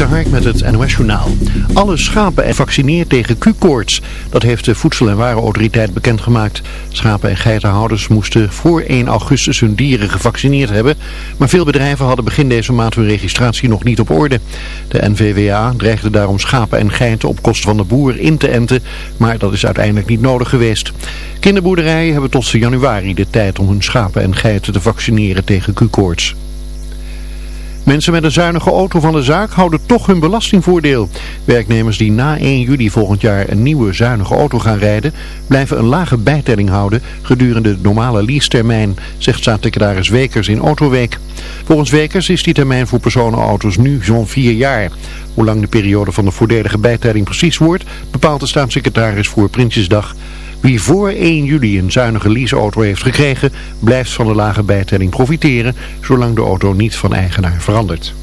Dik Hark met het NOS Journaal. Alle schapen en vaccineerd tegen Q-koorts. Dat heeft de Voedsel- en Warenautoriteit bekendgemaakt. Schapen- en geitenhouders moesten voor 1 augustus hun dieren gevaccineerd hebben. Maar veel bedrijven hadden begin deze maand hun registratie nog niet op orde. De NVWA dreigde daarom schapen en geiten op kosten van de boer in te enten. Maar dat is uiteindelijk niet nodig geweest. Kinderboerderijen hebben tot januari de tijd om hun schapen en geiten te vaccineren tegen Q-koorts. Mensen met een zuinige auto van de zaak houden toch hun belastingvoordeel. Werknemers die na 1 juli volgend jaar een nieuwe zuinige auto gaan rijden, blijven een lage bijtelling houden gedurende de normale leasetermijn, zegt staatssecretaris Wekers in Autoweek. Volgens Wekers is die termijn voor personenauto's nu zo'n 4 jaar. Hoe lang de periode van de voordelige bijtelling precies wordt, bepaalt de staatssecretaris voor Prinsjesdag. Wie voor 1 juli een zuinige leaseauto heeft gekregen, blijft van de lage bijtelling profiteren, zolang de auto niet van eigenaar verandert.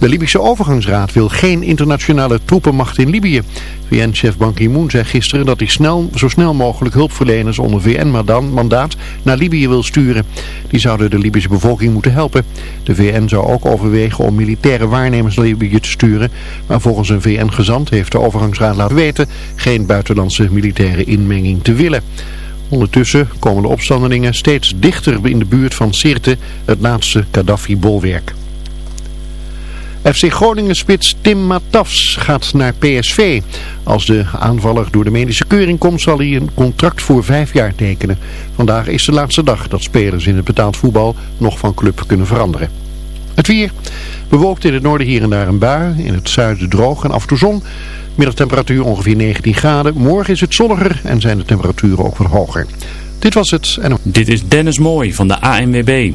De Libische overgangsraad wil geen internationale troepenmacht in Libië. VN-chef Ban Ki-moon zei gisteren dat hij snel, zo snel mogelijk hulpverleners onder VN-mandaat naar Libië wil sturen. Die zouden de Libische bevolking moeten helpen. De VN zou ook overwegen om militaire waarnemers naar Libië te sturen. Maar volgens een VN-gezant heeft de overgangsraad laten weten geen buitenlandse militaire inmenging te willen. Ondertussen komen de opstandelingen steeds dichter in de buurt van Sirte, het laatste Gaddafi-bolwerk. FC Groningen-spits Tim Matafs gaat naar PSV. Als de aanvaller door de medische keuring komt zal hij een contract voor vijf jaar tekenen. Vandaag is de laatste dag dat spelers in het betaald voetbal nog van club kunnen veranderen. Het weer. Bewolkt in het noorden hier en daar een bui. In het zuiden droog en af en toe zon. Middagtemperatuur ongeveer 19 graden. Morgen is het zonniger en zijn de temperaturen ook wat hoger. Dit was het. En... Dit is Dennis Mooi van de ANWB.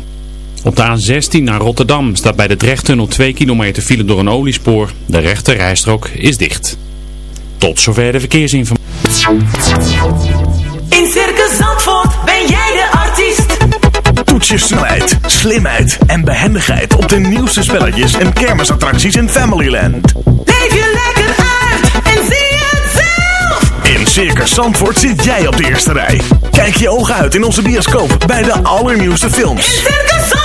Op de A16 naar Rotterdam staat bij de Drechttunnel 2 kilometer file door een oliespoor. De rechte rijstrook is dicht. Tot zover de verkeersinformatie. In Circus Zandvoort ben jij de artiest. Toets je snelheid, slimheid en behendigheid op de nieuwste spelletjes en kermisattracties in Familyland. Leef je lekker uit en zie het zelf. In Circus Zandvoort zit jij op de eerste rij. Kijk je ogen uit in onze bioscoop bij de allernieuwste films. In Circus Zandvoort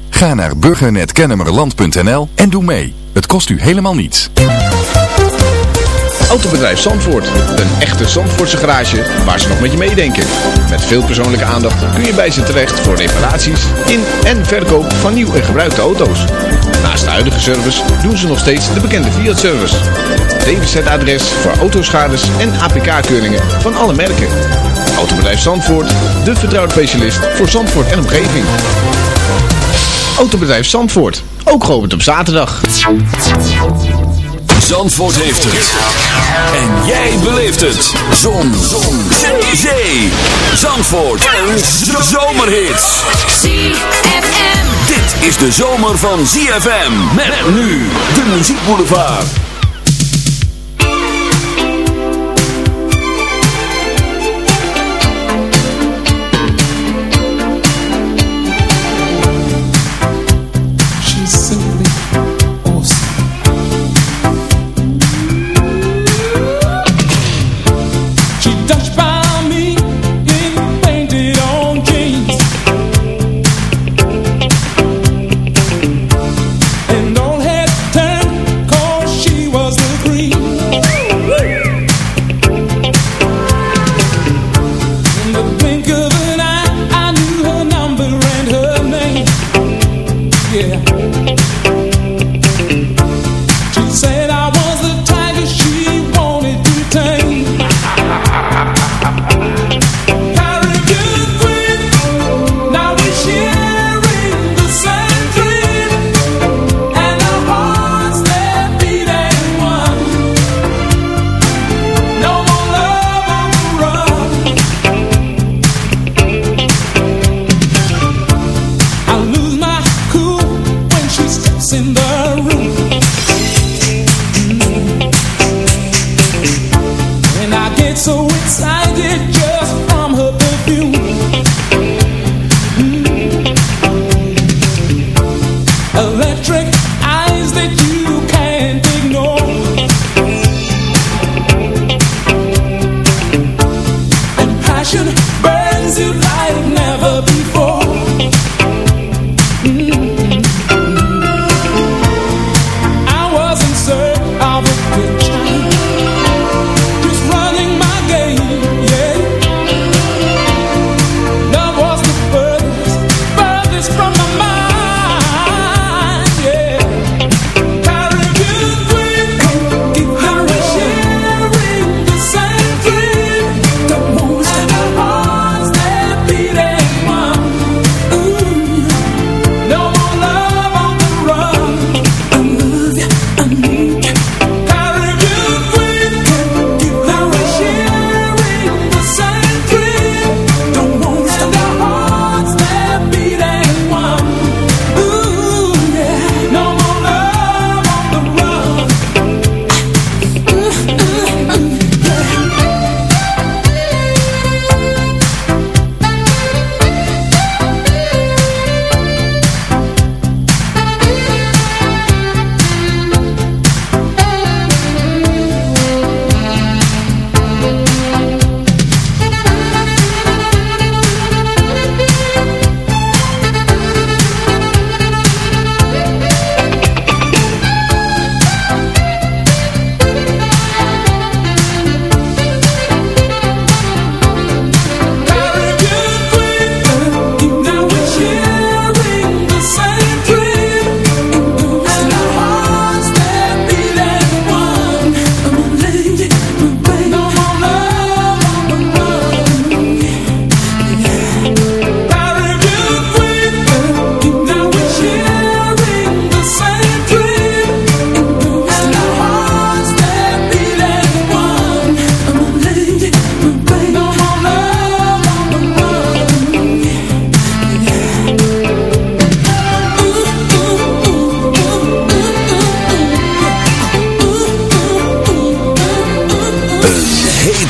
Ga naar burgernetkennemerland.nl en doe mee. Het kost u helemaal niets. Autobedrijf Zandvoort. Een echte Zandvoortse garage waar ze nog met je meedenken. Met veel persoonlijke aandacht kun je bij ze terecht voor reparaties in en verkoop van nieuw en gebruikte auto's. Naast de huidige service doen ze nog steeds de bekende Fiat-service. DWZ-adres voor autoschades en APK-keuringen van alle merken. Autobedrijf Zandvoort, de vertrouwde specialist voor Zandvoort en omgeving. Autobedrijf Zandvoort, ook geopend op zaterdag. Zandvoort heeft het. En jij beleeft het. Zon. Zon. Zee. Zee. Zandvoort. En zomerhits. ZFM. Dit is de zomer van ZFM. Met nu de muziekboulevard.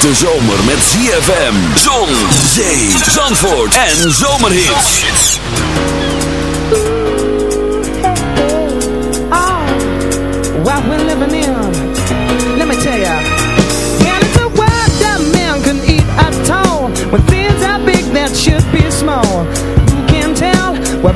hete zomer met ZFM, zon, zee, zandvoort en zomerhits. Ah, oh, what we're living in. Let me tell ya. And it's a world that man can eat at all. When things are big that should be small. Who can tell what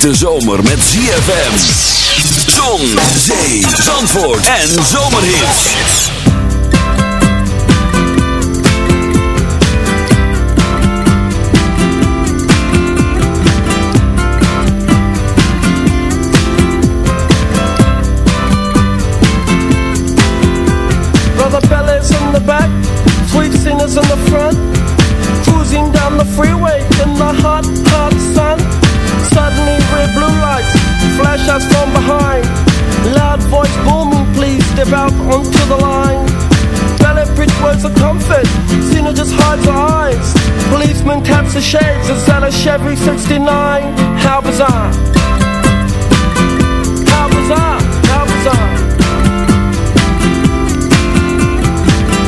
De zomer met ZFM. Zon, zee, zandvoort en zomerhit. is in the back, sweet singers in the front, cruising down the freeway flash us from behind. Loud voice booming, please step out onto the line. Ballet bridge words of comfort, Cena just hides her eyes. Policeman taps the shades, it's at a Chevy 69. How bizarre. How bizarre, how bizarre.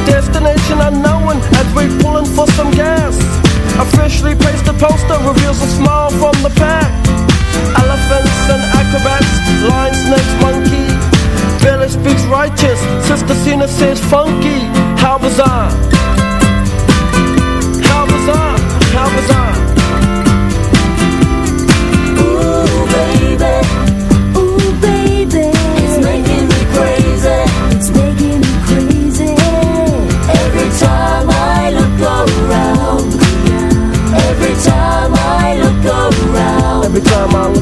Destination unknown as we're pulling for some gas. Officially placed a poster reveals a smile from the pack elephants and acrobats, lion, snakes, monkey. Billy speaks righteous, Sister Cena says funky. How was I? How was How was Ooh, baby. Ooh, baby. It's making me crazy. It's making me crazy. Every time I look around. Every time I look around. Every time I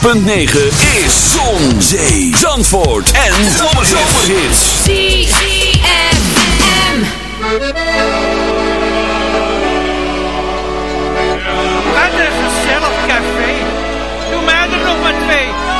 106.9 is Zon, Zee, Zandvoort en Zomerhits. ZFM. Wat een zelf café. Doe mij er nog maar twee.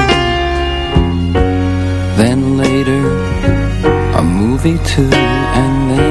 Movie too, and then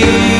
You.